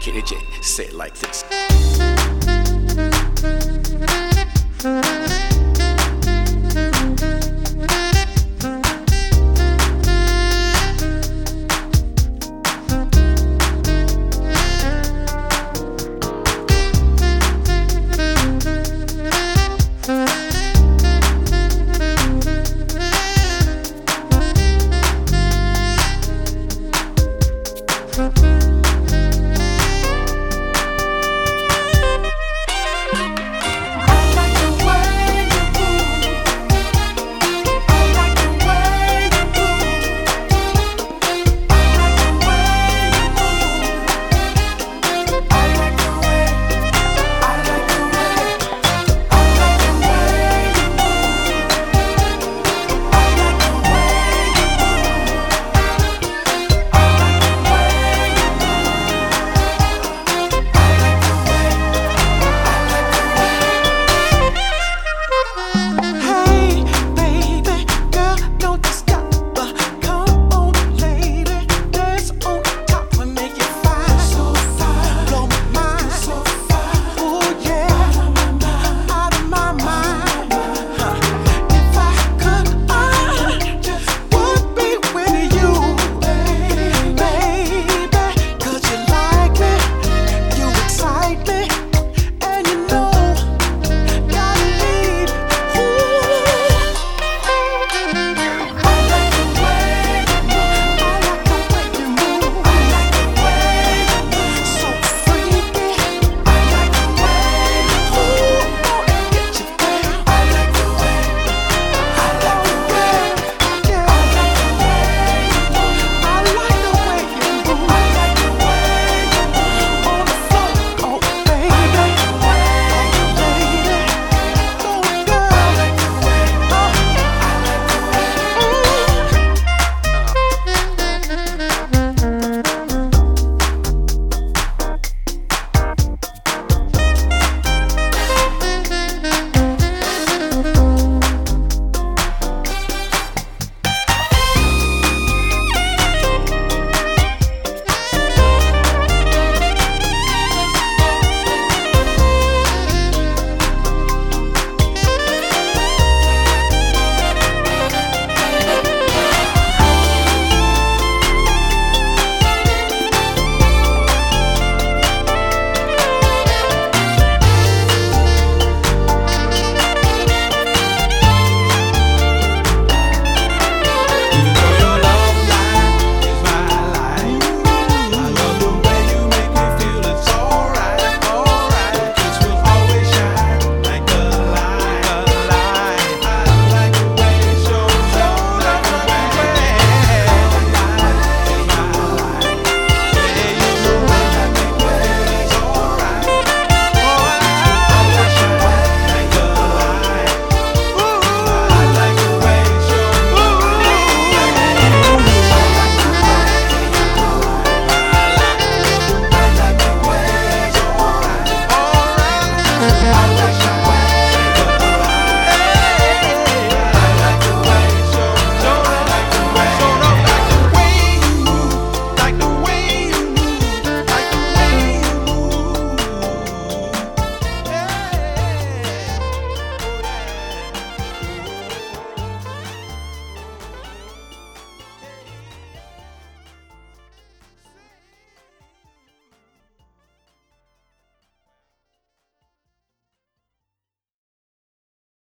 Kenny J, say it like this. Thank